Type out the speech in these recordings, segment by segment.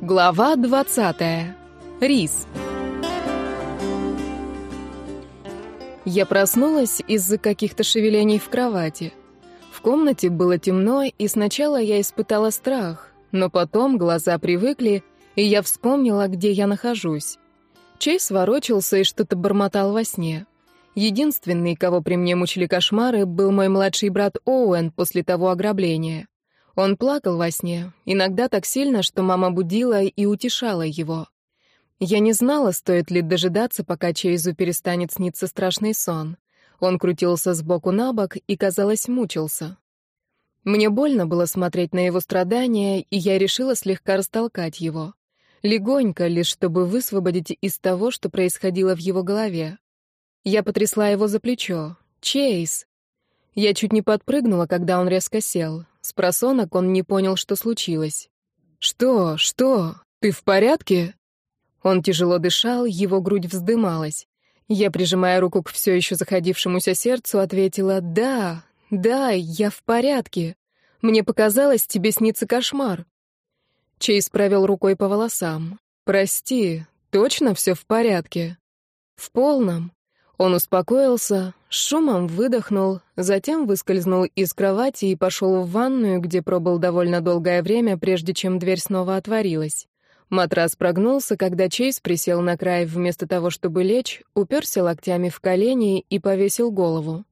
Глава 20. Рис. Я проснулась из-за каких-то шевелений в кровати. В комнате было темно, и сначала я испытала страх, но потом глаза привыкли, и я вспомнила, где я нахожусь. Чейз ворочался и что-то бормотал во сне. Единственный, кого при мне мучили кошмары, был мой младший брат Оуэн после того ограбления. Он плакал во сне, иногда так сильно, что мама будила и утешала его. Я не знала, стоит ли дожидаться, пока Чейзу перестанет сниться страшный сон. Он крутился с боку на бок и, казалось, мучился. Мне больно было смотреть на его страдания, и я решила слегка растолкать его. Легонько, лишь чтобы высвободить из того, что происходило в его голове. Я потрясла его за плечо. «Чейз!» Я чуть не подпрыгнула, когда он резко сел. С просонок он не понял, что случилось. «Что? Что? Ты в порядке?» Он тяжело дышал, его грудь вздымалась. Я, прижимая руку к все еще заходившемуся сердцу, ответила «Да, да, я в порядке. Мне показалось, тебе снится кошмар». Чейз провел рукой по волосам. «Прости, точно все в порядке?» «В полном». Он успокоился, шумом выдохнул, затем выскользнул из кровати и пошел в ванную, где пробыл довольно долгое время, прежде чем дверь снова отворилась. Матрас прогнулся, когда Чейз присел на край вместо того, чтобы лечь, уперся локтями в колени и повесил голову.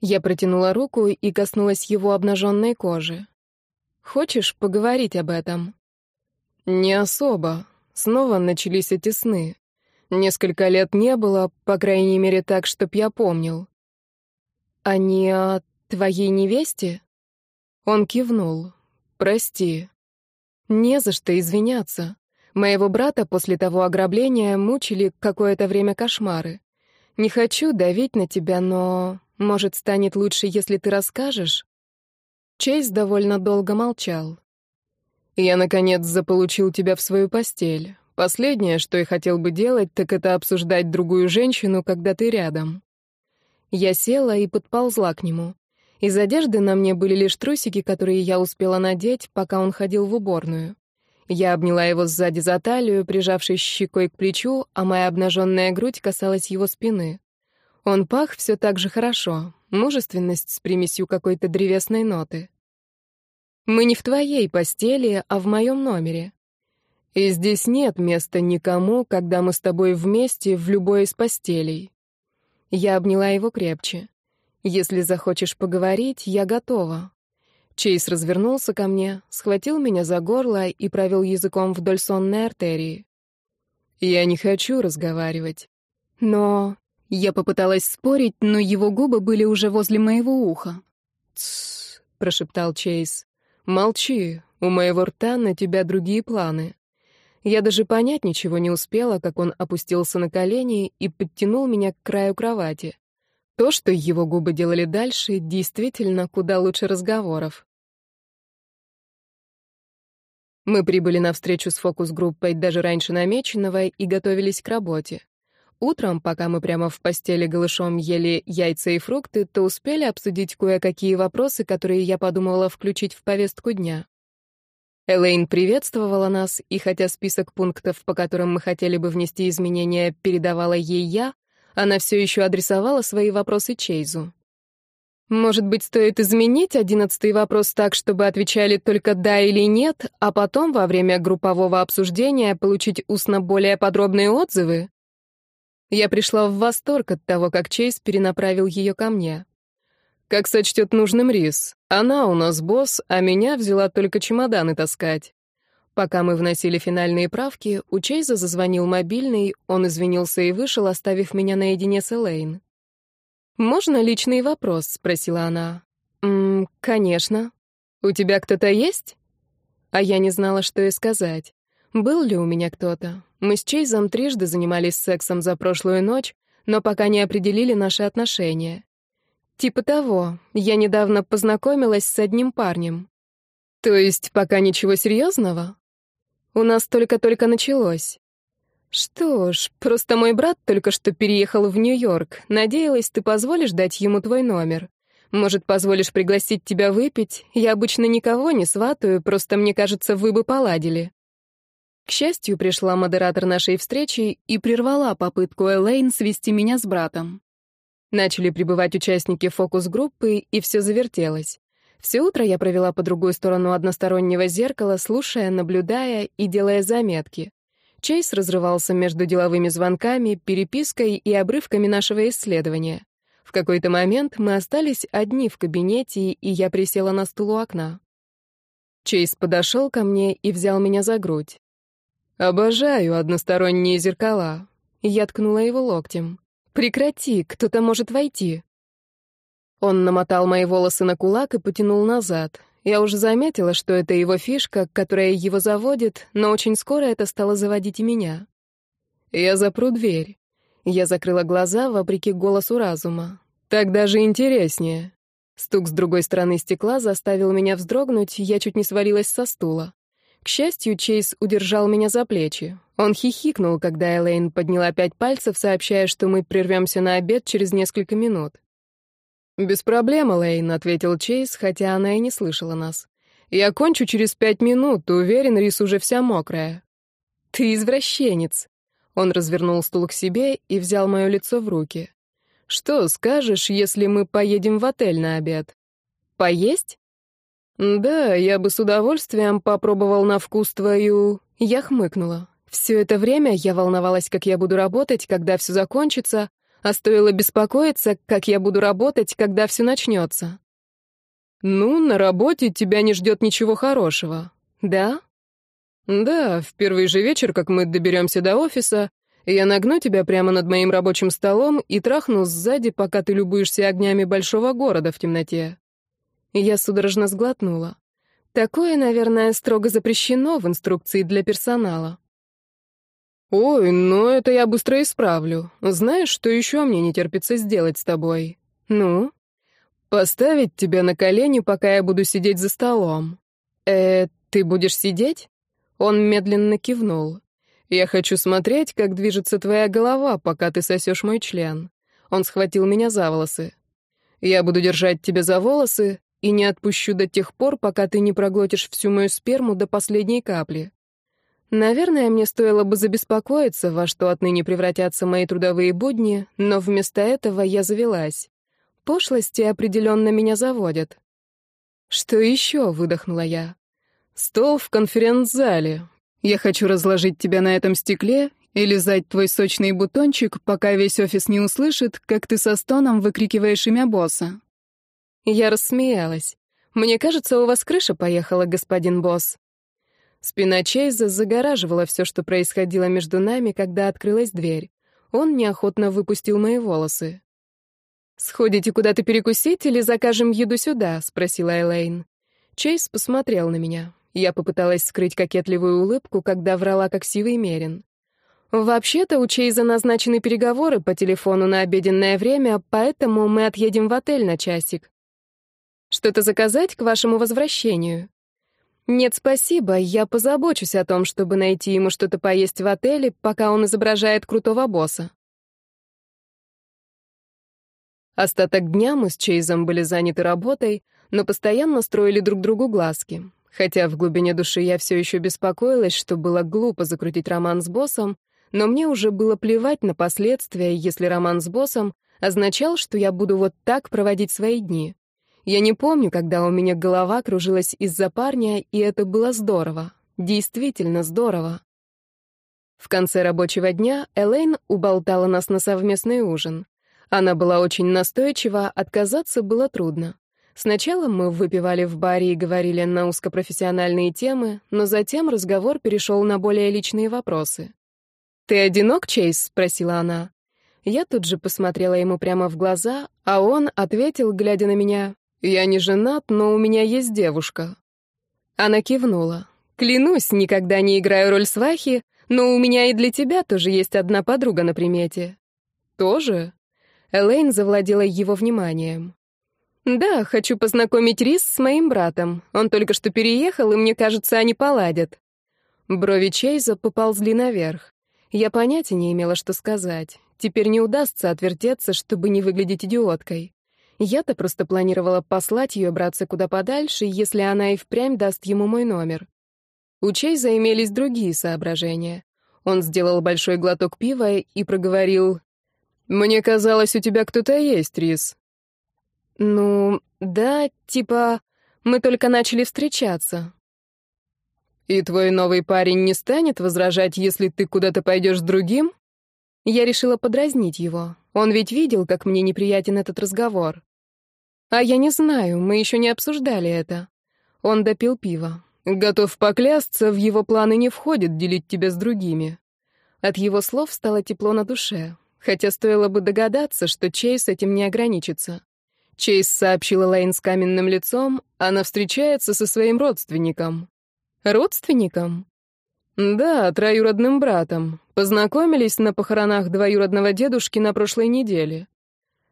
Я протянула руку и коснулась его обнаженной кожи. «Хочешь поговорить об этом?» «Не особо. Снова начались эти сны. Несколько лет не было, по крайней мере, так, чтоб я помнил. А не о твоей невесте? Он кивнул. Прости. Не за что извиняться. Моего брата после того ограбления мучили какое-то время кошмары. Не хочу давить на тебя, но, может, станет лучше, если ты расскажешь? Чейз довольно долго молчал. Я, наконец, заполучил тебя в свою постель. Последнее, что я хотел бы делать, так это обсуждать другую женщину, когда ты рядом. Я села и подползла к нему. Из одежды на мне были лишь трусики, которые я успела надеть, пока он ходил в уборную. Я обняла его сзади за талию, прижавшись щекой к плечу, а моя обнаженная грудь касалась его спины. Он пах все так же хорошо, мужественность с примесью какой-то древесной ноты. «Мы не в твоей постели, а в моем номере», и здесь нет места никому, когда мы с тобой вместе в любой из постелей. Я обняла его крепче. Если захочешь поговорить, я готова. Чейз развернулся ко мне, схватил меня за горло и провел языком вдоль сонной артерии. Я не хочу разговаривать. Но... Я попыталась спорить, но его губы были уже возле моего уха. «Тссс», — прошептал Чейз. «Молчи, у моего рта на тебя другие планы». Я даже понять ничего не успела, как он опустился на колени и подтянул меня к краю кровати. То, что его губы делали дальше, действительно куда лучше разговоров. Мы прибыли на встречу с фокус-группой даже раньше намеченного и готовились к работе. Утром, пока мы прямо в постели голышом ели яйца и фрукты, то успели обсудить кое-какие вопросы, которые я подумала включить в повестку дня. Элейн приветствовала нас, и хотя список пунктов, по которым мы хотели бы внести изменения, передавала ей я, она все еще адресовала свои вопросы Чейзу. Может быть, стоит изменить одиннадцатый вопрос так, чтобы отвечали только «да» или «нет», а потом во время группового обсуждения получить устно более подробные отзывы? Я пришла в восторг от того, как Чейз перенаправил ее ко мне. Как сочтет нужным Рис. Она у нас босс, а меня взяла только чемоданы таскать. Пока мы вносили финальные правки, у Чейза зазвонил мобильный, он извинился и вышел, оставив меня наедине с Элейн. «Можно личный вопрос?» — спросила она. «Ммм, конечно. У тебя кто-то есть?» А я не знала, что и сказать. Был ли у меня кто-то? Мы с Чейзом трижды занимались сексом за прошлую ночь, но пока не определили наши отношения. Типа того, я недавно познакомилась с одним парнем. То есть пока ничего серьезного? У нас только-только началось. Что ж, просто мой брат только что переехал в Нью-Йорк. Надеялась, ты позволишь дать ему твой номер. Может, позволишь пригласить тебя выпить? Я обычно никого не сватаю, просто мне кажется, вы бы поладили. К счастью, пришла модератор нашей встречи и прервала попытку Элейн свести меня с братом. Начали прибывать участники фокус-группы, и все завертелось. Все утро я провела по другую сторону одностороннего зеркала, слушая, наблюдая и делая заметки. Чейз разрывался между деловыми звонками, перепиской и обрывками нашего исследования. В какой-то момент мы остались одни в кабинете, и я присела на стул у окна. Чейз подошел ко мне и взял меня за грудь. «Обожаю односторонние зеркала». Я ткнула его локтем. «Прекрати, кто-то может войти». Он намотал мои волосы на кулак и потянул назад. Я уже заметила, что это его фишка, которая его заводит, но очень скоро это стало заводить и меня. Я запру дверь. Я закрыла глаза, вопреки голосу разума. Так даже интереснее. Стук с другой стороны стекла заставил меня вздрогнуть, я чуть не свалилась со стула. К счастью, Чейз удержал меня за плечи. Он хихикнул, когда Элейн подняла пять пальцев, сообщая, что мы прервемся на обед через несколько минут. «Без проблем, Элейн», — ответил Чейз, хотя она и не слышала нас. «Я кончу через пять минут, уверен, рис уже вся мокрая». «Ты извращенец». Он развернул стул к себе и взял мое лицо в руки. «Что скажешь, если мы поедем в отель на обед?» «Поесть?» «Да, я бы с удовольствием попробовал на вкус твою...» Я хмыкнула. Все это время я волновалась, как я буду работать, когда все закончится, а стоило беспокоиться, как я буду работать, когда все начнется. «Ну, на работе тебя не ждет ничего хорошего. Да?» «Да, в первый же вечер, как мы доберемся до офиса, я нагну тебя прямо над моим рабочим столом и трахну сзади, пока ты любуешься огнями большого города в темноте». Я судорожно сглотнула. Такое, наверное, строго запрещено в инструкции для персонала. «Ой, ну это я быстро исправлю. Знаешь, что еще мне не терпится сделать с тобой? Ну?» «Поставить тебя на колени, пока я буду сидеть за столом». «Э, ты будешь сидеть?» Он медленно кивнул. «Я хочу смотреть, как движется твоя голова, пока ты сосешь мой член». Он схватил меня за волосы. «Я буду держать тебя за волосы и не отпущу до тех пор, пока ты не проглотишь всю мою сперму до последней капли». Наверное, мне стоило бы забеспокоиться, во что отныне превратятся мои трудовые будни, но вместо этого я завелась. Пошлости определенно меня заводят. «Что еще?» — выдохнула я. «Стол в конференц-зале. Я хочу разложить тебя на этом стекле и лизать твой сочный бутончик, пока весь офис не услышит, как ты со стоном выкрикиваешь имя босса». Я рассмеялась. «Мне кажется, у вас крыша поехала, господин босс». Спина Чейза загораживала все, что происходило между нами, когда открылась дверь. Он неохотно выпустил мои волосы. «Сходите куда-то перекусить или закажем еду сюда?» — спросила Элейн. Чейз посмотрел на меня. Я попыталась скрыть кокетливую улыбку, когда врала как сивый мерин. «Вообще-то у Чейза назначены переговоры по телефону на обеденное время, поэтому мы отъедем в отель на часик. Что-то заказать к вашему возвращению?» Нет, спасибо, я позабочусь о том, чтобы найти ему что-то поесть в отеле, пока он изображает крутого босса. Остаток дня мы с Чейзом были заняты работой, но постоянно строили друг другу глазки. Хотя в глубине души я все еще беспокоилась, что было глупо закрутить роман с боссом, но мне уже было плевать на последствия, если роман с боссом означал, что я буду вот так проводить свои дни. Я не помню, когда у меня голова кружилась из-за парня, и это было здорово. Действительно здорово. В конце рабочего дня Элейн уболтала нас на совместный ужин. Она была очень настойчива, отказаться было трудно. Сначала мы выпивали в баре и говорили на узкопрофессиональные темы, но затем разговор перешел на более личные вопросы. «Ты одинок, Чейз?» — спросила она. Я тут же посмотрела ему прямо в глаза, а он ответил, глядя на меня, «Я не женат, но у меня есть девушка». Она кивнула. «Клянусь, никогда не играю роль свахи, но у меня и для тебя тоже есть одна подруга на примете». «Тоже?» Элейн завладела его вниманием. «Да, хочу познакомить Рис с моим братом. Он только что переехал, и мне кажется, они поладят». Брови Чейза поползли наверх. Я понятия не имела, что сказать. Теперь не удастся отвертеться, чтобы не выглядеть идиоткой. Я-то просто планировала послать ее браться куда подальше, если она и впрямь даст ему мой номер. У Чейза имелись другие соображения. Он сделал большой глоток пива и проговорил. «Мне казалось, у тебя кто-то есть, Рис». «Ну, да, типа, мы только начали встречаться». «И твой новый парень не станет возражать, если ты куда-то пойдешь с другим?» Я решила подразнить его. Он ведь видел, как мне неприятен этот разговор. А я не знаю, мы еще не обсуждали это. Он допил пиво. Готов поклясться, в его планы не входит делить тебя с другими. От его слов стало тепло на душе, хотя стоило бы догадаться, что Чейз этим не ограничится. Чейз сообщила Лейн с каменным лицом, она встречается со своим родственником. Родственником? Да, троюродным братом. Познакомились на похоронах двоюродного дедушки на прошлой неделе.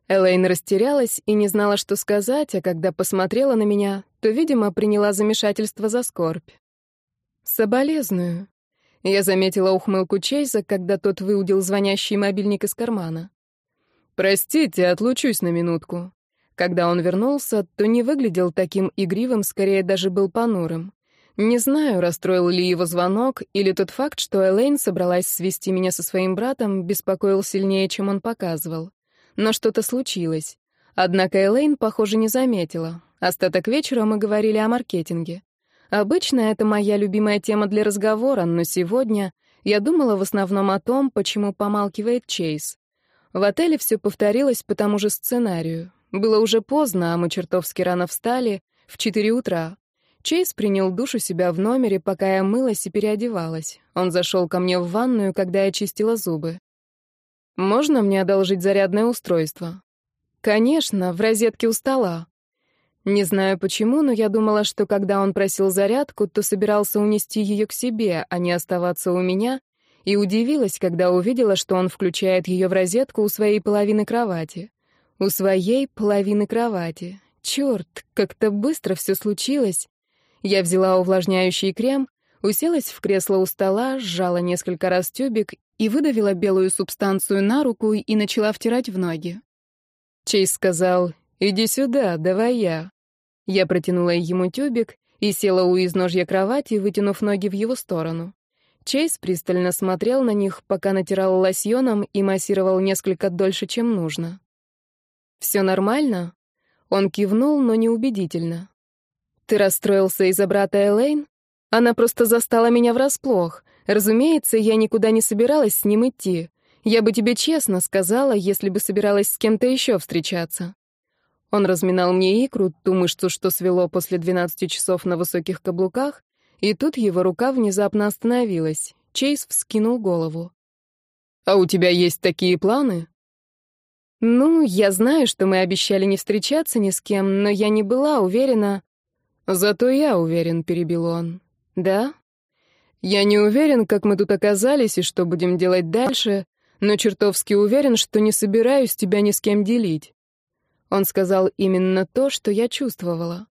Элейн растерялась и не знала, что сказать, а когда посмотрела на меня, то, видимо, приняла замешательство за скорбь. «Соболезную». Я заметила ухмылку Чейза, когда тот выудил звонящий мобильник из кармана. «Простите, отлучусь на минутку». Когда он вернулся, то не выглядел таким игривым, скорее даже был понурым. Не знаю, расстроил ли его звонок, или тот факт, что Элейн собралась свести меня со своим братом, беспокоил сильнее, чем он показывал. Но что-то случилось. Однако Элейн, похоже, не заметила. Остаток вечера мы говорили о маркетинге. Обычно это моя любимая тема для разговора, но сегодня я думала в основном о том, почему помалкивает Чейз. В отеле все повторилось по тому же сценарию. Было уже поздно, а мы чертовски рано встали, в 4 утра. Чейз принял душ у себя в номере, пока я мылась и переодевалась. Он зашел ко мне в ванную, когда я чистила зубы. «Можно мне одолжить зарядное устройство?» «Конечно, в розетке у стола». Не знаю почему, но я думала, что когда он просил зарядку, то собирался унести ее к себе, а не оставаться у меня, и удивилась, когда увидела, что он включает ее в розетку у своей половины кровати. У своей половины кровати. Черт, как-то быстро все случилось. Я взяла увлажняющий крем, уселась в кресло у стола, сжала несколько раз тюбик и выдавила белую субстанцию на руку и начала втирать в ноги. Чейз сказал «Иди сюда, давай я». Я протянула ему тюбик и села у изножья кровати, вытянув ноги в его сторону. Чейз пристально смотрел на них, пока натирал лосьоном и массировал несколько дольше, чем нужно. «Все нормально?» Он кивнул, но неубедительно. «Ты расстроился из-за брата Элейн?» Она просто застала меня врасплох. Разумеется, я никуда не собиралась с ним идти. Я бы тебе честно сказала, если бы собиралась с кем-то еще встречаться. Он разминал мне икру, ту мышцу, что свело после 12 часов на высоких каблуках, и тут его рука внезапно остановилась. Чейз вскинул голову. «А у тебя есть такие планы?» «Ну, я знаю, что мы обещали не встречаться ни с кем, но я не была уверена...» «Зато я уверен», — перебил он. Да? Я не уверен, как мы тут оказались и что будем делать дальше, но чертовски уверен, что не собираюсь тебя ни с кем делить. Он сказал именно то, что я чувствовала.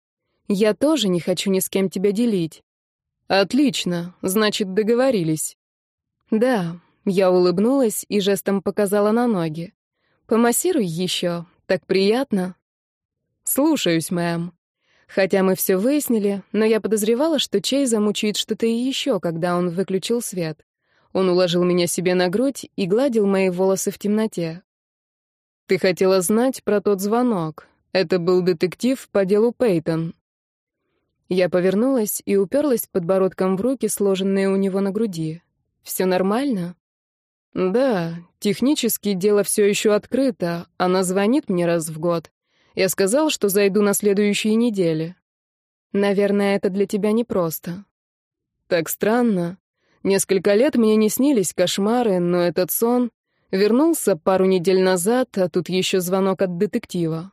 Я тоже не хочу ни с кем тебя делить. Отлично, значит, договорились. Да, я улыбнулась и жестом показала на ноги. Помассируй еще, так приятно. Слушаюсь, мэм. Хотя мы все выяснили, но я подозревала, что Чей замучает что-то и еще, когда он выключил свет. Он уложил меня себе на грудь и гладил мои волосы в темноте. «Ты хотела знать про тот звонок. Это был детектив по делу Пейтон». Я повернулась и уперлась подбородком в руки, сложенные у него на груди. «Все нормально?» «Да, технически дело все еще открыто. Она звонит мне раз в год. Я сказал, что зайду на следующей неделе. Наверное, это для тебя непросто. Так странно. Несколько лет мне не снились кошмары, но этот сон... Вернулся пару недель назад, а тут еще звонок от детектива.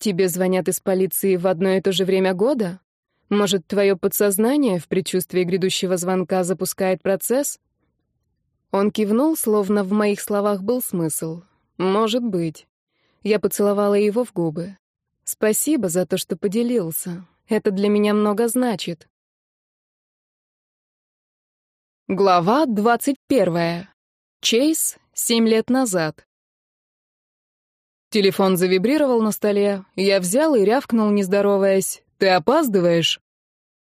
Тебе звонят из полиции в одно и то же время года? Может, твое подсознание в предчувствии грядущего звонка запускает процесс? Он кивнул, словно в моих словах был смысл. Может быть. Я поцеловала его в губы. «Спасибо за то, что поделился. Это для меня много значит». Глава двадцать первая. Чейз, семь лет назад. Телефон завибрировал на столе. Я взял и рявкнул, не здороваясь. «Ты опаздываешь?»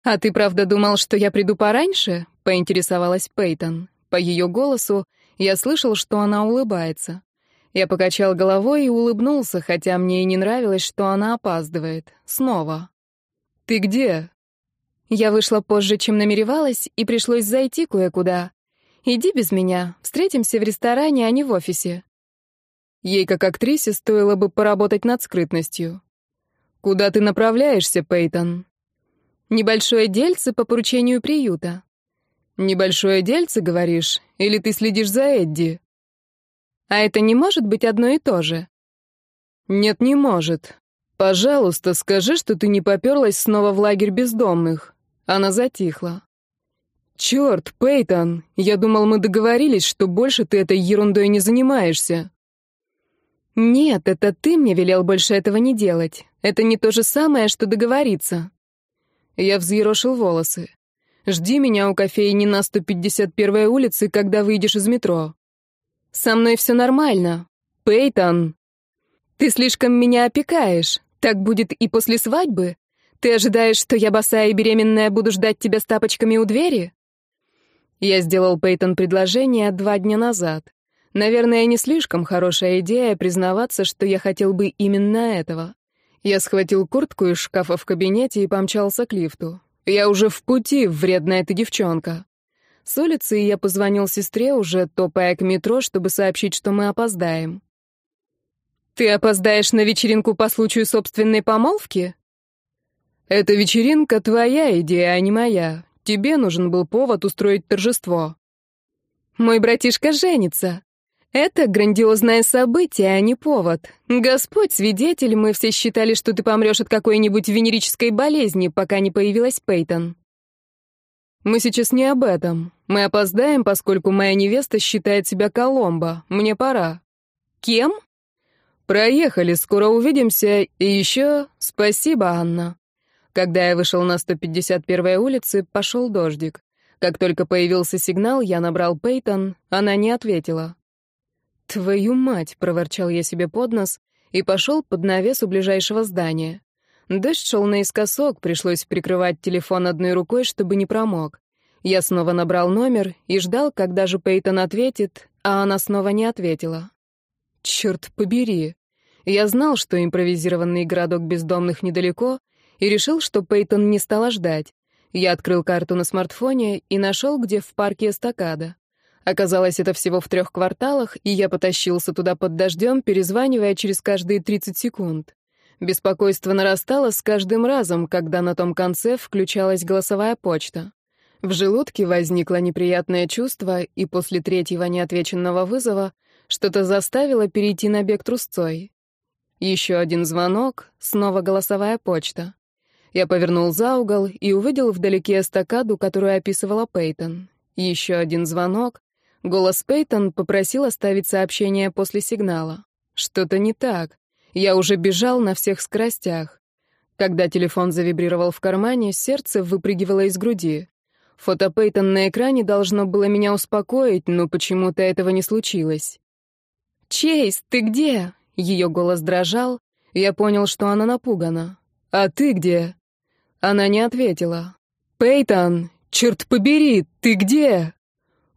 «А ты правда думал, что я приду пораньше?» — поинтересовалась Пейтон. По ее голосу я слышал, что она улыбается. Я покачал головой и улыбнулся, хотя мне и не нравилось, что она опаздывает. Снова. «Ты где?» Я вышла позже, чем намеревалась, и пришлось зайти кое-куда. «Иди без меня. Встретимся в ресторане, а не в офисе». Ей, как актрисе, стоило бы поработать над скрытностью. «Куда ты направляешься, Пейтон?» «Небольшое дельце по поручению приюта». «Небольшое дельце, говоришь? Или ты следишь за Эдди?» А это не может быть одно и то же. Нет, не может. Пожалуйста, скажи, что ты не поперлась снова в лагерь бездомных. Она затихла. Черт, Пейтон, я думал, мы договорились, что больше ты этой ерундой не занимаешься. Нет, это ты мне велел больше этого не делать. Это не то же самое, что договориться. Я взъерошил волосы. Жди меня у кофейни на 151-й улице, когда выйдешь из метро. Со мной все нормально. Пейтон, ты слишком меня опекаешь. Так будет и после свадьбы? Ты ожидаешь, что я босая и беременная буду ждать тебя с тапочками у двери? Я сделал Пейтон предложение два дня назад. Наверное, не слишком хорошая идея признаваться, что я хотел бы именно этого. Я схватил куртку из шкафа в кабинете и помчался к лифту. «Я уже в пути, вредная ты девчонка». С улицы я позвонил сестре, уже топая к метро, чтобы сообщить, что мы опоздаем. «Ты опоздаешь на вечеринку по случаю собственной помолвки?» «Эта вечеринка твоя идея, а не моя. Тебе нужен был повод устроить торжество». «Мой братишка женится. Это грандиозное событие, а не повод. Господь свидетель, мы все считали, что ты помрешь от какой-нибудь венерической болезни, пока не появилась Пейтон». Мы сейчас не об этом. Мы опоздаем, поскольку моя невеста считает себя Коломбо. Мне пора. Кем? Проехали, скоро увидимся. И еще спасибо, Анна. Когда я вышел на 151-й улице, пошел дождик. Как только появился сигнал, я набрал Пейтон, она не ответила. «Твою мать!» — проворчал я себе под нос и пошел под навес у ближайшего здания. Дождь шел наискосок, пришлось прикрывать телефон одной рукой, чтобы не промок. Я снова набрал номер и ждал, когда же Пейтон ответит, а она снова не ответила. Черт побери. Я знал, что импровизированный городок бездомных недалеко, и решил, что Пейтон не стала ждать. Я открыл карту на смартфоне и нашел, где в парке эстакада. Оказалось, это всего в трех кварталах, и я потащился туда под дождем, перезванивая через каждые 30 секунд. Беспокойство нарастало с каждым разом, когда на том конце включалась голосовая почта. В желудке возникло неприятное чувство, и после третьего неотвеченного вызова что-то заставило перейти на бег трусцой. Еще один звонок, снова голосовая почта. Я повернул за угол и увидел вдалеке эстакаду, которую описывала Пейтон. Еще один звонок. Голос Пейтон попросил оставить сообщение после сигнала. Что-то не так. Я уже бежал на всех скоростях. Когда телефон завибрировал в кармане, сердце выпрыгивало из груди. Фото Пейтон на экране должно было меня успокоить, но почему-то этого не случилось. «Чейз, ты где?» — ее голос дрожал. Я понял, что она напугана. «А ты где?» Она не ответила. «Пейтон, черт побери, ты где?»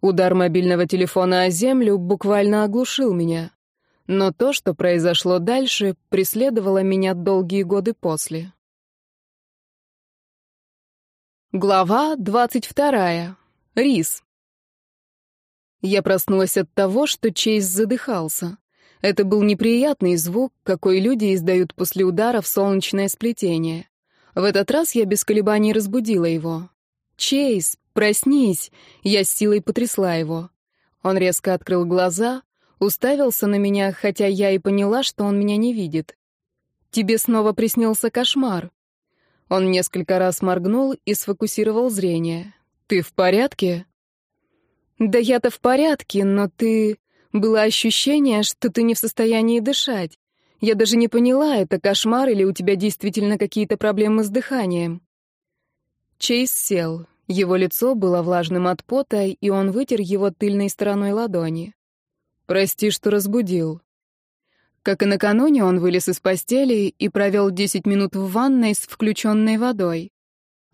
Удар мобильного телефона о землю буквально оглушил меня. Но то, что произошло дальше, преследовало меня долгие годы после. Глава двадцать вторая. Рис. Я проснулась от того, что Чейз задыхался. Это был неприятный звук, какой люди издают после удара в солнечное сплетение. В этот раз я без колебаний разбудила его. «Чейз, проснись!» Я с силой потрясла его. Он резко открыл глаза, уставился на меня, хотя я и поняла, что он меня не видит. «Тебе снова приснился кошмар. Он несколько раз моргнул и сфокусировал зрение. «Ты в порядке?» «Да я-то в порядке, но ты...» Было ощущение, что ты не в состоянии дышать. Я даже не поняла, это кошмар или у тебя действительно какие-то проблемы с дыханием. Чейз сел. Его лицо было влажным от пота, и он вытер его тыльной стороной ладони. «Прости, что разбудил. Как и накануне, он вылез из постели и провел 10 минут в ванной с включенной водой.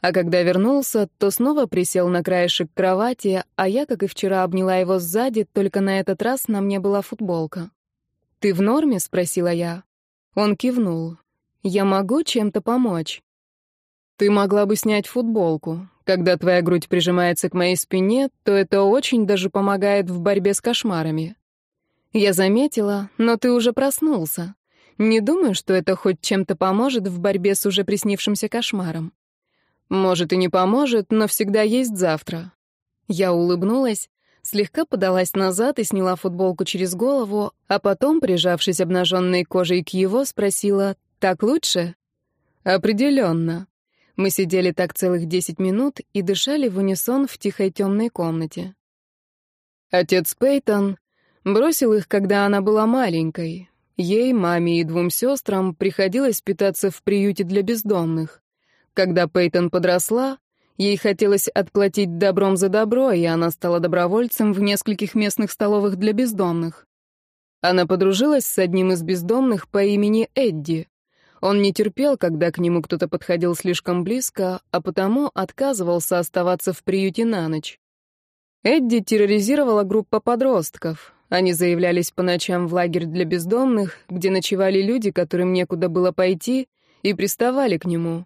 А когда вернулся, то снова присел на краешек кровати, а я, как и вчера, обняла его сзади, только на этот раз на мне была футболка. «Ты в норме?» — спросила я. Он кивнул. «Я могу чем-то помочь?» «Ты могла бы снять футболку. Когда твоя грудь прижимается к моей спине, то это очень даже помогает в борьбе с кошмарами. Я заметила, но ты уже проснулся. Не думаю, что это хоть чем-то поможет в борьбе с уже приснившимся кошмаром. Может и не поможет, но всегда есть завтра. Я улыбнулась, слегка подалась назад и сняла футболку через голову, а потом, прижавшись обнаженной кожей к его, спросила «Так лучше?» «Определенно». Мы сидели так целых десять минут и дышали в унисон в тихой темной комнате. Отец Пейтон Бросил их, когда она была маленькой. Ей, маме и двум сестрам приходилось питаться в приюте для бездомных. Когда Пейтон подросла, ей хотелось отплатить добром за добро, и она стала добровольцем в нескольких местных столовых для бездомных. Она подружилась с одним из бездомных по имени Эдди. Он не терпел, когда к нему кто-то подходил слишком близко, а потому отказывался оставаться в приюте на ночь. Эдди терроризировала группа подростков. Они заявлялись по ночам в лагерь для бездомных, где ночевали люди, которым некуда было пойти, и приставали к нему.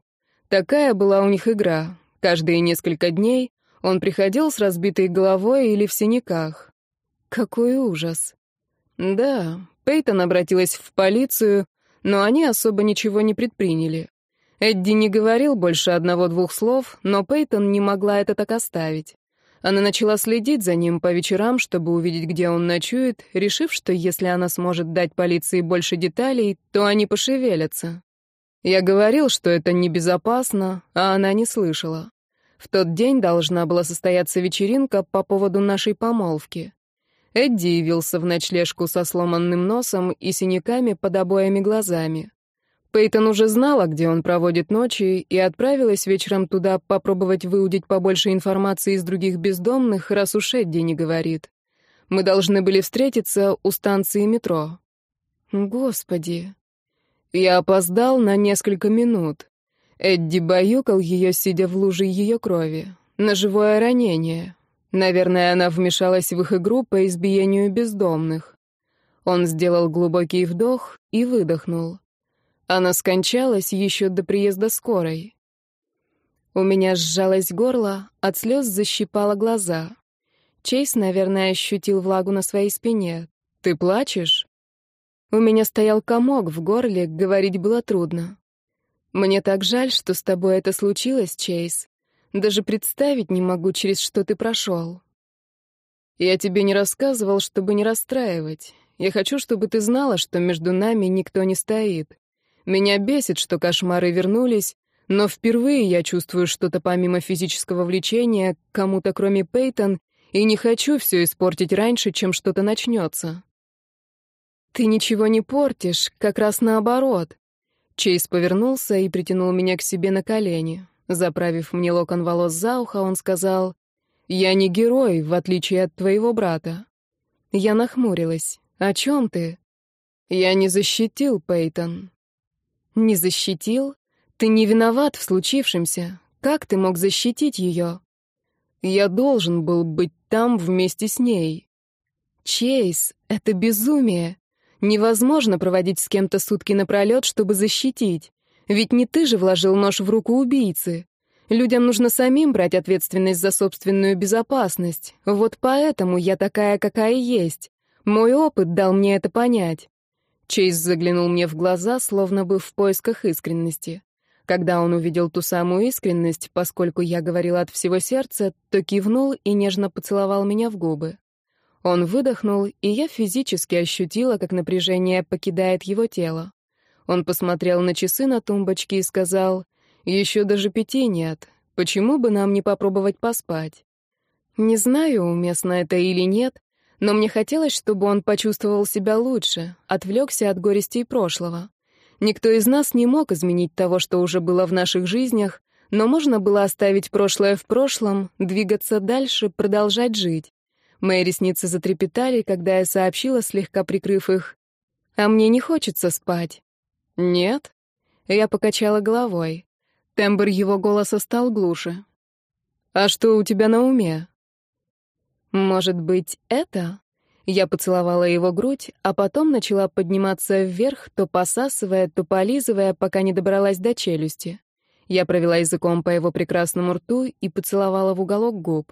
Такая была у них игра. Каждые несколько дней он приходил с разбитой головой или в синяках. Какой ужас. Да, Пейтон обратилась в полицию, но они особо ничего не предприняли. Эдди не говорил больше одного-двух слов, но Пейтон не могла это так оставить. Она начала следить за ним по вечерам, чтобы увидеть, где он ночует, решив, что если она сможет дать полиции больше деталей, то они пошевелятся. Я говорил, что это небезопасно, а она не слышала. В тот день должна была состояться вечеринка по поводу нашей помолвки. Эдди явился в ночлежку со сломанным носом и синяками под обоими глазами. Пейтон уже знала, где он проводит ночи, и отправилась вечером туда попробовать выудить побольше информации из других бездомных, раз уж Эдди не говорит. Мы должны были встретиться у станции метро. Господи. Я опоздал на несколько минут. Эдди баюкал ее, сидя в луже ее крови. Ножевое ранение. Наверное, она вмешалась в их игру по избиению бездомных. Он сделал глубокий вдох и выдохнул. Она скончалась еще до приезда скорой. У меня сжалось горло, от слез защипало глаза. Чейз, наверное, ощутил влагу на своей спине. «Ты плачешь?» У меня стоял комок в горле, говорить было трудно. «Мне так жаль, что с тобой это случилось, Чейз. Даже представить не могу, через что ты прошел». «Я тебе не рассказывал, чтобы не расстраивать. Я хочу, чтобы ты знала, что между нами никто не стоит. Меня бесит, что кошмары вернулись, но впервые я чувствую что-то помимо физического влечения к кому-то, кроме Пейтон, и не хочу все испортить раньше, чем что-то начнется. «Ты ничего не портишь, как раз наоборот». Чейз повернулся и притянул меня к себе на колени. Заправив мне локон волос за ухо, он сказал, «Я не герой, в отличие от твоего брата». Я нахмурилась. «О чем ты?» «Я не защитил, Пейтон. Не защитил? Ты не виноват в случившемся. Как ты мог защитить ее? Я должен был быть там вместе с ней. Чейз, это безумие. Невозможно проводить с кем-то сутки напролет, чтобы защитить. Ведь не ты же вложил нож в руку убийцы. Людям нужно самим брать ответственность за собственную безопасность. Вот поэтому я такая, какая есть. Мой опыт дал мне это понять. Чейз заглянул мне в глаза, словно бы в поисках искренности. Когда он увидел ту самую искренность, поскольку я говорила от всего сердца, то кивнул и нежно поцеловал меня в губы. Он выдохнул, и я физически ощутила, как напряжение покидает его тело. Он посмотрел на часы на тумбочке и сказал, «Еще даже пяти нет. Почему бы нам не попробовать поспать?» Не знаю, уместно это или нет, но мне хотелось, чтобы он почувствовал себя лучше, отвлекся от горестей прошлого. Никто из нас не мог изменить того, что уже было в наших жизнях, но можно было оставить прошлое в прошлом, двигаться дальше, продолжать жить. Мои ресницы затрепетали, когда я сообщила, слегка прикрыв их. «А мне не хочется спать». «Нет?» Я покачала головой. Тембр его голоса стал глуше. «А что у тебя на уме? Может быть, это? Я поцеловала его грудь, а потом начала подниматься вверх, то посасывая, то полизывая, пока не добралась до челюсти. Я провела языком по его прекрасному рту и поцеловала в уголок губ.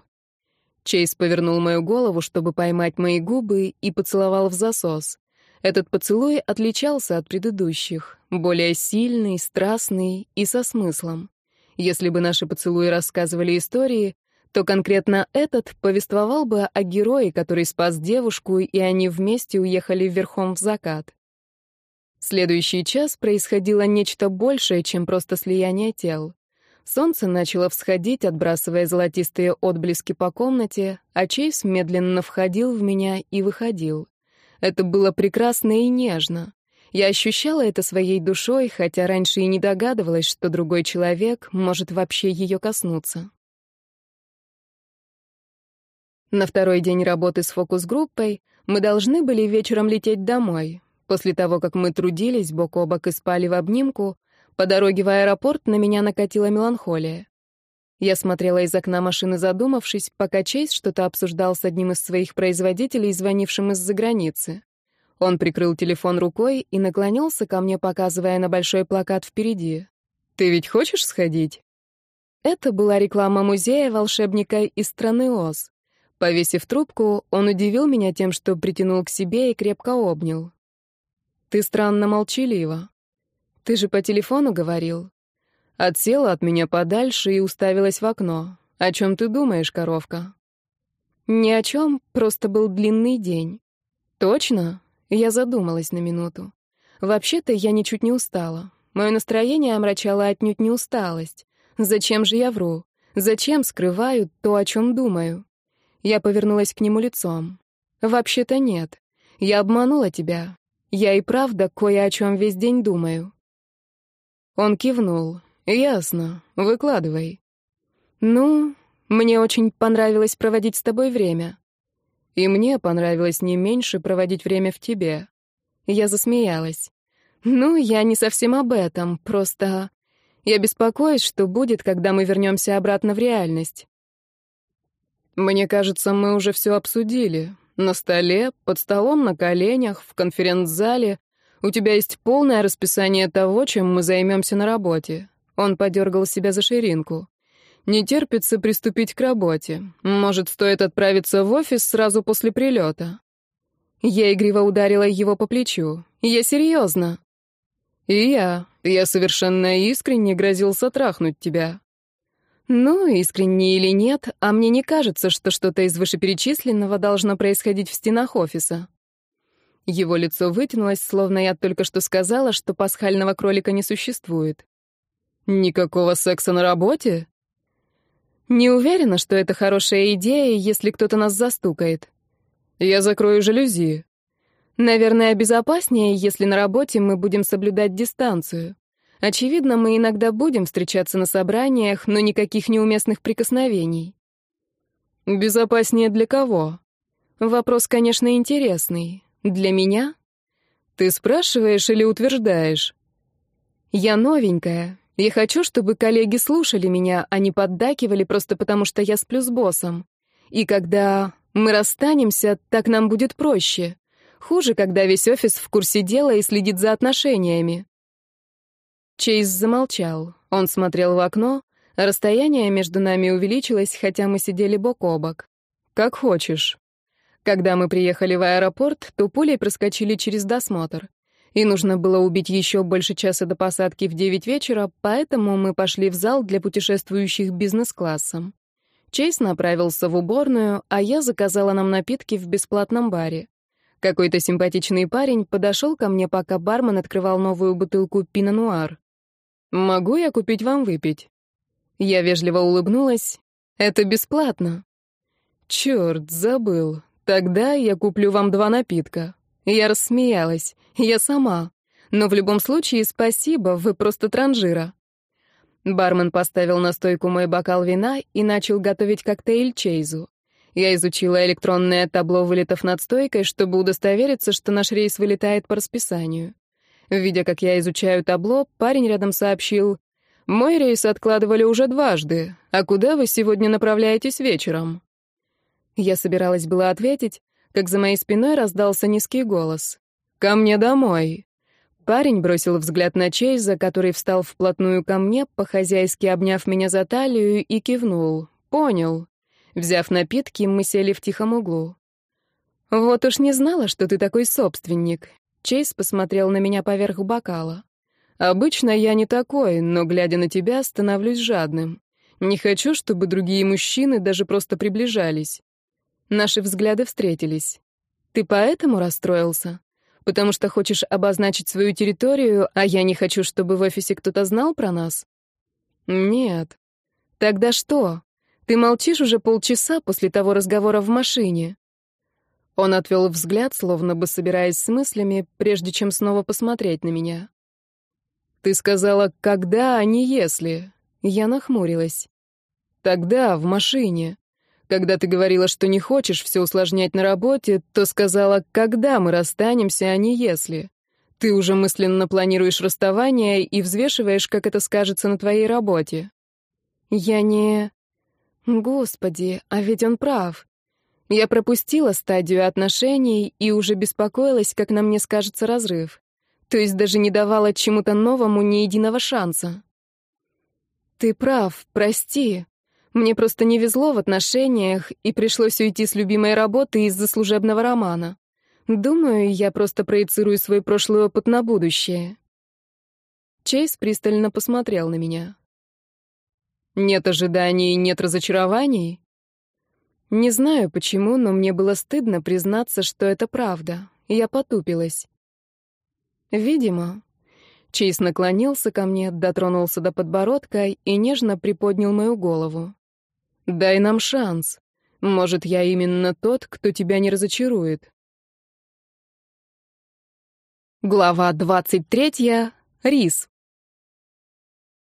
Чейз повернул мою голову, чтобы поймать мои губы, и поцеловал в засос. Этот поцелуй отличался от предыдущих, более сильный, страстный и со смыслом. Если бы наши поцелуи рассказывали истории, то конкретно этот повествовал бы о герое, который спас девушку, и они вместе уехали верхом в закат. Следующий час происходило нечто большее, чем просто слияние тел. Солнце начало всходить, отбрасывая золотистые отблески по комнате, а Чейз медленно входил в меня и выходил. Это было прекрасно и нежно. Я ощущала это своей душой, хотя раньше и не догадывалась, что другой человек может вообще ее коснуться. На второй день работы с фокус-группой мы должны были вечером лететь домой. После того, как мы трудились бок о бок и спали в обнимку, по дороге в аэропорт на меня накатила меланхолия. Я смотрела из окна машины, задумавшись, пока Чейз что-то обсуждал с одним из своих производителей, звонившим из-за границы. Он прикрыл телефон рукой и наклонился ко мне, показывая на большой плакат впереди. «Ты ведь хочешь сходить?» Это была реклама музея волшебника из страны Оз. Повесив трубку, он удивил меня тем, что притянул к себе и крепко обнял. «Ты странно молчалива. Ты же по телефону говорил». Отсела от меня подальше и уставилась в окно. «О чем ты думаешь, коровка?» «Ни о чем, просто был длинный день». «Точно?» Я задумалась на минуту. Вообще-то я ничуть не устала. Мое настроение омрачало отнюдь не усталость. Зачем же я вру? Зачем скрываю то, о чем думаю? Я повернулась к нему лицом. «Вообще-то нет. Я обманула тебя. Я и правда кое о чем весь день думаю». Он кивнул. «Ясно. Выкладывай». «Ну, мне очень понравилось проводить с тобой время». «И мне понравилось не меньше проводить время в тебе». Я засмеялась. «Ну, я не совсем об этом, просто...» Я беспокоюсь, что будет, когда мы вернемся обратно в реальность. Мне кажется, мы уже все обсудили. На столе, под столом, на коленях, в конференц-зале. У тебя есть полное расписание того, чем мы займемся на работе. Он подергал себя за ширинку. Не терпится приступить к работе. Может, стоит отправиться в офис сразу после прилета. Я игриво ударила его по плечу. Я серьезно. И я. Я совершенно искренне грозился трахнуть тебя. Ну, искренне или нет, а мне не кажется, что что-то из вышеперечисленного должно происходить в стенах офиса. Его лицо вытянулось, словно я только что сказала, что пасхального кролика не существует. Никакого секса на работе? Не уверена, что это хорошая идея, если кто-то нас застукает. Я закрою жалюзи. Наверное, безопаснее, если на работе мы будем соблюдать дистанцию. Очевидно, мы иногда будем встречаться на собраниях, но никаких неуместных прикосновений. Безопаснее для кого? Вопрос, конечно, интересный. Для меня? Ты спрашиваешь или утверждаешь? Я новенькая. Я хочу, чтобы коллеги слушали меня, а не поддакивали просто потому, что я сплю с боссом. И когда мы расстанемся, так нам будет проще. Хуже, когда весь офис в курсе дела и следит за отношениями. Чейз замолчал. Он смотрел в окно. Расстояние между нами увеличилось, хотя мы сидели бок о бок. «Как хочешь». Когда мы приехали в аэропорт, то пулей проскочили через досмотр. И нужно было убить еще больше часа до посадки в девять вечера, поэтому мы пошли в зал для путешествующих бизнес-классом. Чейз направился в уборную, а я заказала нам напитки в бесплатном баре. Какой-то симпатичный парень подошел ко мне, пока бармен открывал новую бутылку пино-нуар. «Могу я купить вам выпить?» Я вежливо улыбнулась. «Это бесплатно». «Черт, забыл. Тогда я куплю вам два напитка». Я рассмеялась. «Я сама. Но в любом случае спасибо, вы просто транжира». Бармен поставил на стойку мой бокал вина и начал готовить коктейль Чейзу. Я изучила электронное табло вылетов над стойкой, чтобы удостовериться, что наш рейс вылетает по расписанию. Видя, как я изучаю табло, парень рядом сообщил. «Мой рейс откладывали уже дважды. А куда вы сегодня направляетесь вечером?» Я собиралась была ответить, как за моей спиной раздался низкий голос. «Ко мне домой!» Парень бросил взгляд на Чейза, который встал вплотную ко мне, по-хозяйски обняв меня за талию и кивнул. «Понял». Взяв напитки, мы сели в тихом углу. «Вот уж не знала, что ты такой собственник. Чейз посмотрел на меня поверх бокала. «Обычно я не такой, но, глядя на тебя, становлюсь жадным. Не хочу, чтобы другие мужчины даже просто приближались». Наши взгляды встретились. «Ты поэтому расстроился? Потому что хочешь обозначить свою территорию, а я не хочу, чтобы в офисе кто-то знал про нас?» «Нет». «Тогда что? Ты молчишь уже полчаса после того разговора в машине. Он отвел взгляд, словно бы собираясь с мыслями, прежде чем снова посмотреть на меня. «Ты сказала, когда, а не если». Я нахмурилась. «Тогда, в машине. Когда ты говорила, что не хочешь все усложнять на работе, то сказала, когда мы расстанемся, а не если. Ты уже мысленно планируешь расставание и взвешиваешь, как это скажется на твоей работе». «Я не...» «Господи, а ведь он прав. Я пропустила стадию отношений и уже беспокоилась, как на мне скажется разрыв. То есть даже не давала чему-то новому ни единого шанса. «Ты прав, прости. Мне просто не везло в отношениях, и пришлось уйти с любимой работы из-за служебного романа. Думаю, я просто проецирую свой прошлый опыт на будущее». Чейз пристально посмотрел на меня. «Нет ожиданий, нет разочарований?» Не знаю почему, но мне было стыдно признаться, что это правда. Я потупилась. Видимо. Чейз наклонился ко мне, дотронулся до подбородка и нежно приподнял мою голову. «Дай нам шанс. Может, я именно тот, кто тебя не разочарует». Глава двадцать третья. Рис.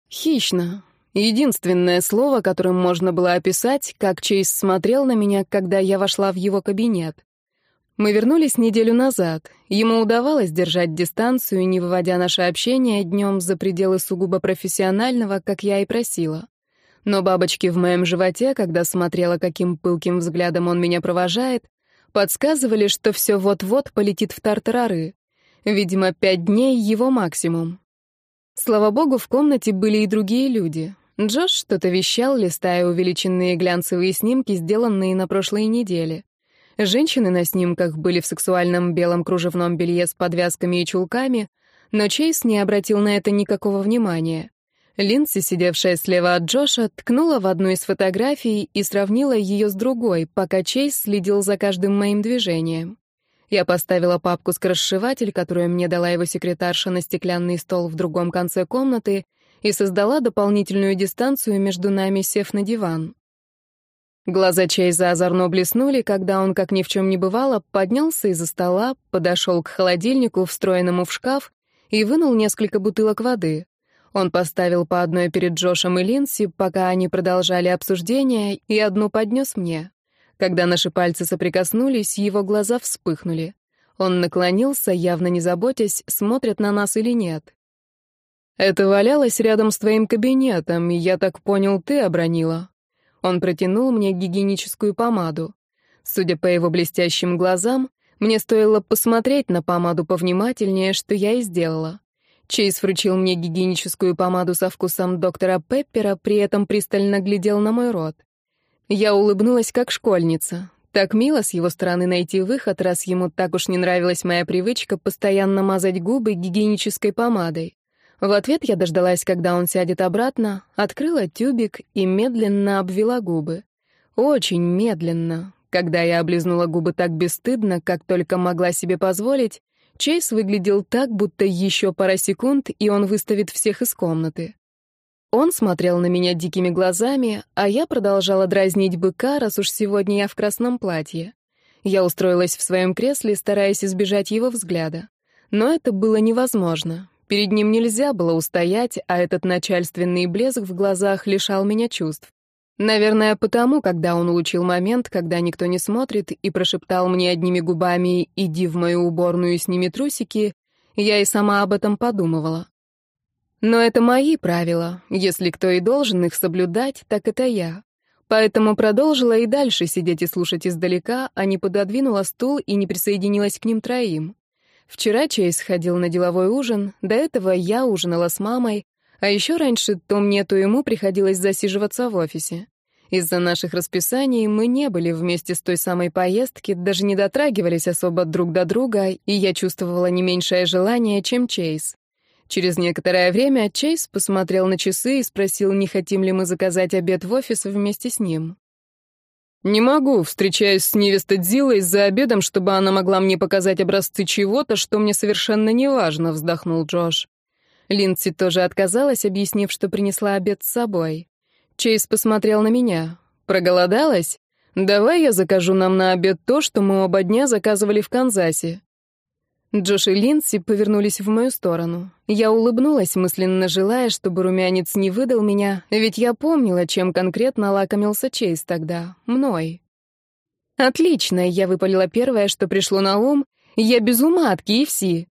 Хищно, Единственное слово, которым можно было описать, как Чейз смотрел на меня, когда я вошла в его кабинет. Мы вернулись неделю назад. Ему удавалось держать дистанцию, не выводя наше общение днем за пределы сугубо профессионального, как я и просила. Но бабочки в моем животе, когда смотрела, каким пылким взглядом он меня провожает, подсказывали, что все вот-вот полетит в тартарары. Видимо, пять дней — его максимум. Слава богу, в комнате были и другие люди. Джош что-то вещал, листая увеличенные глянцевые снимки, сделанные на прошлой неделе. Женщины на снимках были в сексуальном белом кружевном белье с подвязками и чулками, но Чейз не обратил на это никакого внимания. Линси, сидевшая слева от Джоша, ткнула в одну из фотографий и сравнила ее с другой, пока Чейз следил за каждым моим движением. Я поставила папку-скоросшиватель, которую мне дала его секретарша, на стеклянный стол в другом конце комнаты — и создала дополнительную дистанцию между нами, сев на диван. Глаза Чейза озорно блеснули, когда он, как ни в чем не бывало, поднялся из-за стола, подошел к холодильнику, встроенному в шкаф, и вынул несколько бутылок воды. Он поставил по одной перед Джошем и Линси, пока они продолжали обсуждение, и одну поднес мне. Когда наши пальцы соприкоснулись, его глаза вспыхнули. Он наклонился, явно не заботясь, смотрят на нас или нет. Это валялось рядом с твоим кабинетом, и я так понял, ты обронила. Он протянул мне гигиеническую помаду. Судя по его блестящим глазам, мне стоило посмотреть на помаду повнимательнее, что я и сделала. Чейз вручил мне гигиеническую помаду со вкусом доктора Пеппера, при этом пристально глядел на мой рот. Я улыбнулась как школьница. Так мило с его стороны найти выход, раз ему так уж не нравилась моя привычка постоянно мазать губы гигиенической помадой. В ответ я дождалась, когда он сядет обратно, открыла тюбик и медленно обвела губы. Очень медленно. Когда я облизнула губы так бесстыдно, как только могла себе позволить, Чейз выглядел так, будто еще пара секунд, и он выставит всех из комнаты. Он смотрел на меня дикими глазами, а я продолжала дразнить быка, раз уж сегодня я в красном платье. Я устроилась в своем кресле, стараясь избежать его взгляда. Но это было невозможно. Перед ним нельзя было устоять, а этот начальственный блеск в глазах лишал меня чувств. Наверное, потому, когда он улучил момент, когда никто не смотрит, и прошептал мне одними губами «иди в мою уборную и сними трусики», я и сама об этом подумывала. Но это мои правила. Если кто и должен их соблюдать, так это я. Поэтому продолжила и дальше сидеть и слушать издалека, а не пододвинула стул и не присоединилась к ним троим. Вчера Чейз ходил на деловой ужин, до этого я ужинала с мамой, а еще раньше то мне, то ему приходилось засиживаться в офисе. Из-за наших расписаний мы не были вместе с той самой поездки, даже не дотрагивались особо друг до друга, и я чувствовала не меньшее желание, чем Чейз. Через некоторое время Чейз посмотрел на часы и спросил, не хотим ли мы заказать обед в офис вместе с ним. Не могу, встречаясь с невестой Дзилой за обедом, чтобы она могла мне показать образцы чего-то, что мне совершенно не важно, вздохнул Джош. Линдси тоже отказалась, объяснив, что принесла обед с собой. Чейз посмотрел на меня. Проголодалась? Давай я закажу нам на обед то, что мы оба дня заказывали в Канзасе. Джош и Линси повернулись в мою сторону. Я улыбнулась, мысленно желая, чтобы румянец не выдал меня, ведь я помнила, чем конкретно лакомился Чейз тогда, мной. «Отлично!» — я выпалила первое, что пришло на ум. «Я без ума от KFC!»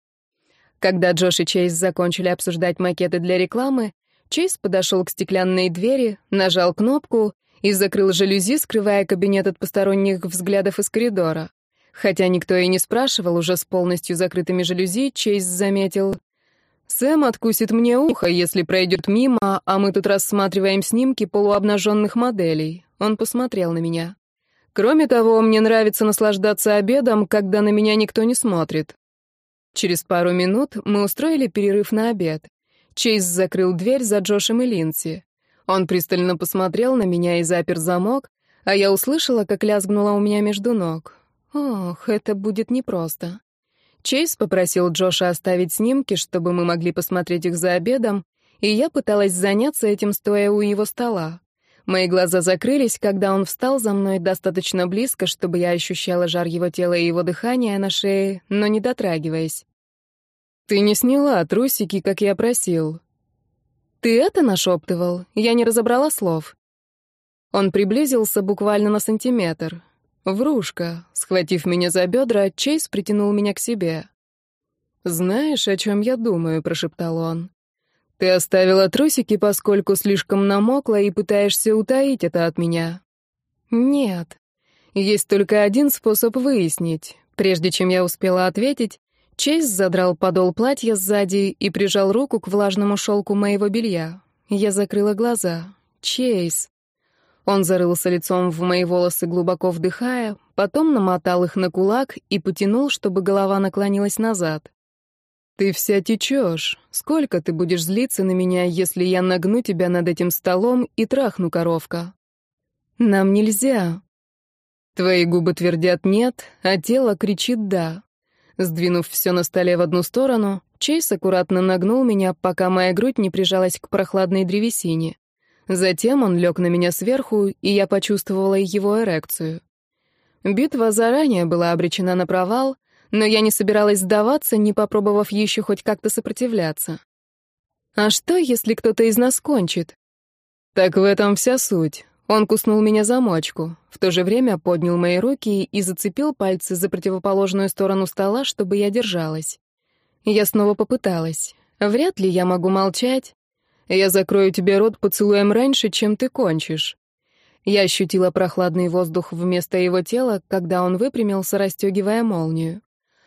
Когда Джош и Чейз закончили обсуждать макеты для рекламы, Чейз подошел к стеклянной двери, нажал кнопку и закрыл жалюзи, скрывая кабинет от посторонних взглядов из коридора. Хотя никто и не спрашивал, уже с полностью закрытыми жалюзи, Чейз заметил. «Сэм откусит мне ухо, если пройдет мимо, а мы тут рассматриваем снимки полуобнаженных моделей». Он посмотрел на меня. «Кроме того, мне нравится наслаждаться обедом, когда на меня никто не смотрит». Через пару минут мы устроили перерыв на обед. Чейз закрыл дверь за Джошем и Линси. Он пристально посмотрел на меня и запер замок, а я услышала, как лязгнула у меня между ног. Ох, это будет непросто. Чейз попросил Джоша оставить снимки, чтобы мы могли посмотреть их за обедом, и я пыталась заняться этим, стоя у его стола. Мои глаза закрылись, когда он встал за мной достаточно близко, чтобы я ощущала жар его тела и его дыхания на шее, но не дотрагиваясь. «Ты не сняла трусики, как я просил». «Ты это нашептывал? Я не разобрала слов». Он приблизился буквально на сантиметр. Врушка, схватив меня за бедра, Чейз притянул меня к себе. «Знаешь, о чем я думаю?» — прошептал он. «Ты оставила трусики, поскольку слишком намокла, и пытаешься утаить это от меня». «Нет. Есть только один способ выяснить». Прежде чем я успела ответить, Чейз задрал подол платья сзади и прижал руку к влажному шелку моего белья. Я закрыла глаза. «Чейз!» Он зарылся лицом в мои волосы, глубоко вдыхая, потом намотал их на кулак и потянул, чтобы голова наклонилась назад. «Ты вся течешь. Сколько ты будешь злиться на меня, если я нагну тебя над этим столом и трахну коровка?» «Нам нельзя». Твои губы твердят «нет», а тело кричит «да». Сдвинув все на столе в одну сторону, Чейз аккуратно нагнул меня, пока моя грудь не прижалась к прохладной древесине. Затем он лег на меня сверху, и я почувствовала его эрекцию. Битва заранее была обречена на провал, но я не собиралась сдаваться, не попробовав еще хоть как-то сопротивляться. А что, если кто-то из нас кончит? Так в этом вся суть. Он куснул меня за мочку, в то же время поднял мои руки и зацепил пальцы за противоположную сторону стола, чтобы я держалась. Я снова попыталась. Вряд ли я могу молчать, я закрою тебе рот поцелуем раньше, чем ты кончишь». Я ощутила прохладный воздух вместо его тела, когда он выпрямился, расстегивая молнию.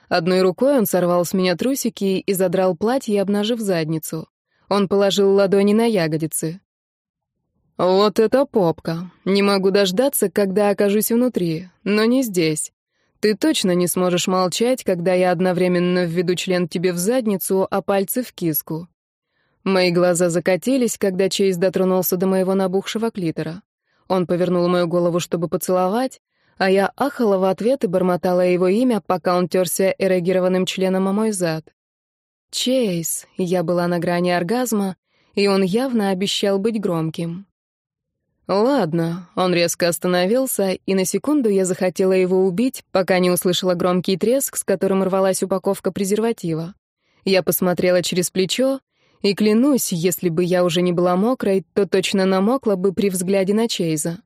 Одной рукой он сорвал с меня трусики и задрал платье, обнажив задницу. Он положил ладони на ягодицы. «Вот это попка! Не могу дождаться, когда окажусь внутри, но не здесь. Ты точно не сможешь молчать, когда я одновременно введу член тебе в задницу, а пальцы в киску. Мои глаза закатились, когда Чейз дотронулся до моего набухшего клитора. Он повернул мою голову, чтобы поцеловать, а я ахала в ответ и бормотала его имя, пока он терся эрегированным членом о мой зад. «Чейз», я была на грани оргазма, и он явно обещал быть громким. «Ладно», — он резко остановился, и на секунду я захотела его убить, пока не услышала громкий треск, с которым рвалась упаковка презерватива. Я посмотрела через плечо и клянусь, если бы я уже не была мокрой, то точно намокла бы при взгляде на Чейза.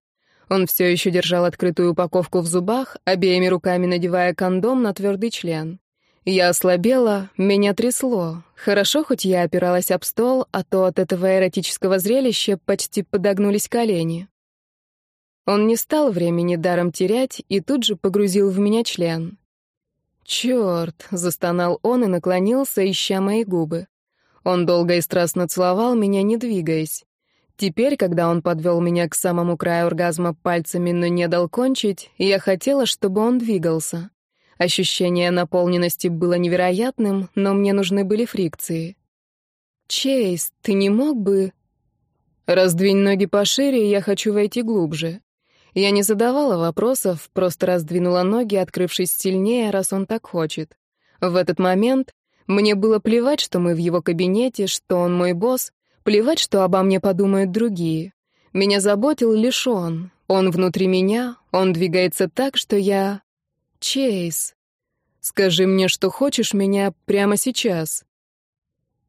Он все еще держал открытую упаковку в зубах, обеими руками надевая кондом на твердый член. Я ослабела, меня трясло. Хорошо, хоть я опиралась об стол, а то от этого эротического зрелища почти подогнулись колени. Он не стал времени даром терять и тут же погрузил в меня член. «Черт!» — застонал он и наклонился, ища мои губы. Он долго и страстно целовал меня, не двигаясь. Теперь, когда он подвел меня к самому краю оргазма пальцами, но не дал кончить, я хотела, чтобы он двигался. Ощущение наполненности было невероятным, но мне нужны были фрикции. «Чейз, ты не мог бы...» «Раздвинь ноги пошире, я хочу войти глубже». Я не задавала вопросов, просто раздвинула ноги, открывшись сильнее, раз он так хочет. В этот момент мне было плевать, что мы в его кабинете, что он мой босс, плевать, что обо мне подумают другие. Меня заботил лишь он. Он внутри меня, он двигается так, что я... Чейз, скажи мне, что хочешь меня прямо сейчас.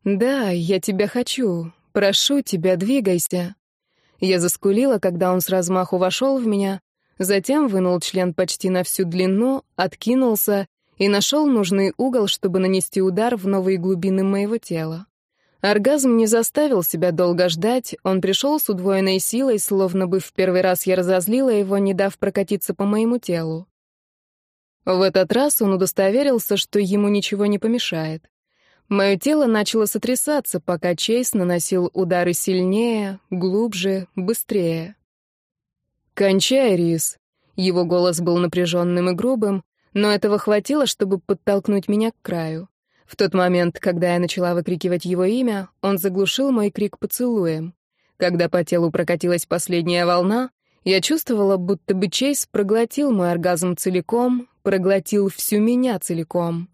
Да, я тебя хочу. Прошу тебя, двигайся. Я заскулила, когда он с размаху вошел в меня, затем вынул член почти на всю длину, откинулся и нашел нужный угол, чтобы нанести удар в новые глубины моего тела. Оргазм не заставил себя долго ждать, он пришел с удвоенной силой, словно бы в первый раз я разозлила его, не дав прокатиться по моему телу. В этот раз он удостоверился, что ему ничего не помешает. Мое тело начало сотрясаться, пока Чейз наносил удары сильнее, глубже, быстрее. «Кончай, Рис!» Его голос был напряженным и грубым, но этого хватило, чтобы подтолкнуть меня к краю. В тот момент, когда я начала выкрикивать его имя, он заглушил мой крик поцелуем. Когда по телу прокатилась последняя волна, я чувствовала, будто бы Чейз проглотил мой оргазм целиком, проглотил всю меня целиком.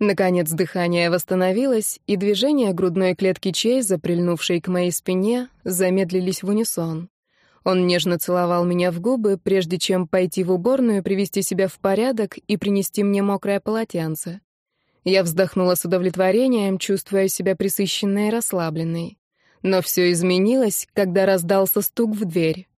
Наконец дыхание восстановилось, и движения грудной клетки Чейза, прильнувшей к моей спине, замедлились в унисон. Он нежно целовал меня в губы, прежде чем пойти в уборную, привести себя в порядок и принести мне мокрое полотенце. Я вздохнула с удовлетворением, чувствуя себя присыщенной и расслабленной. Но все изменилось, когда раздался стук в дверь.